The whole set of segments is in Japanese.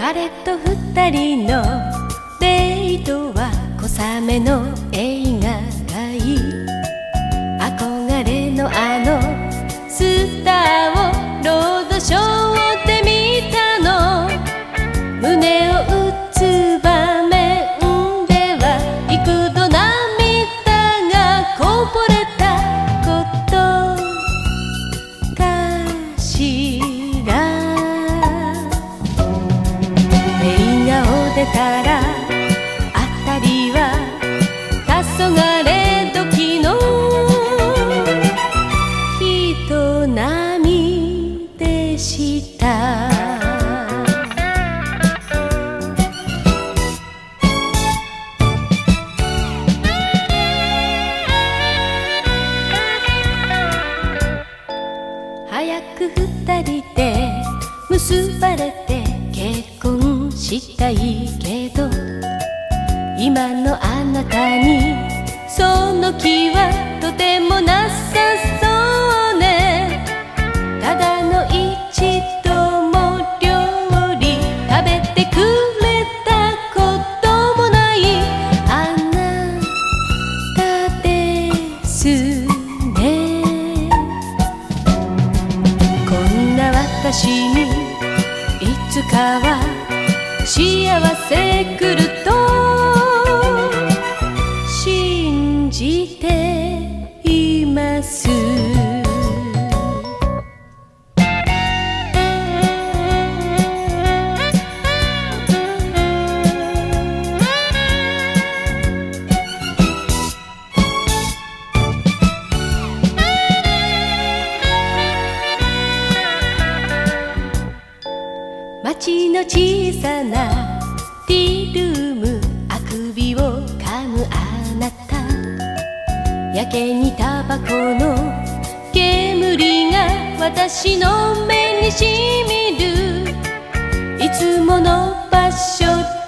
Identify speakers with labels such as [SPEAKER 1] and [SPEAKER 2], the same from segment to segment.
[SPEAKER 1] 彼と二人のデートは小雨の映画を出たらあたりは黄昏時の人波でした。早く二人で結ばれてしたいけど今のあなたにその気はとてもなさそうね。ただの一度も料理食べてくれたこともない。あなたですね。こんな私にいつかは幸せ来ると信じて街の小さなティールームあくびを噛むあなた。やけにタバコの煙が私の目にしみる。いつもの場所で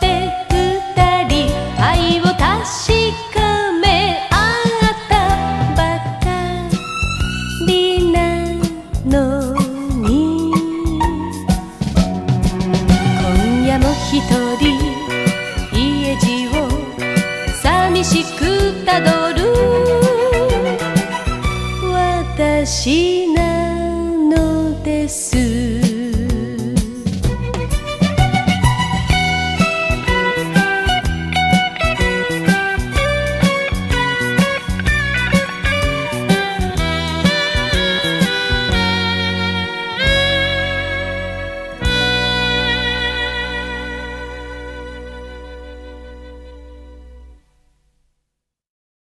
[SPEAKER 1] 寂しくたどる。私の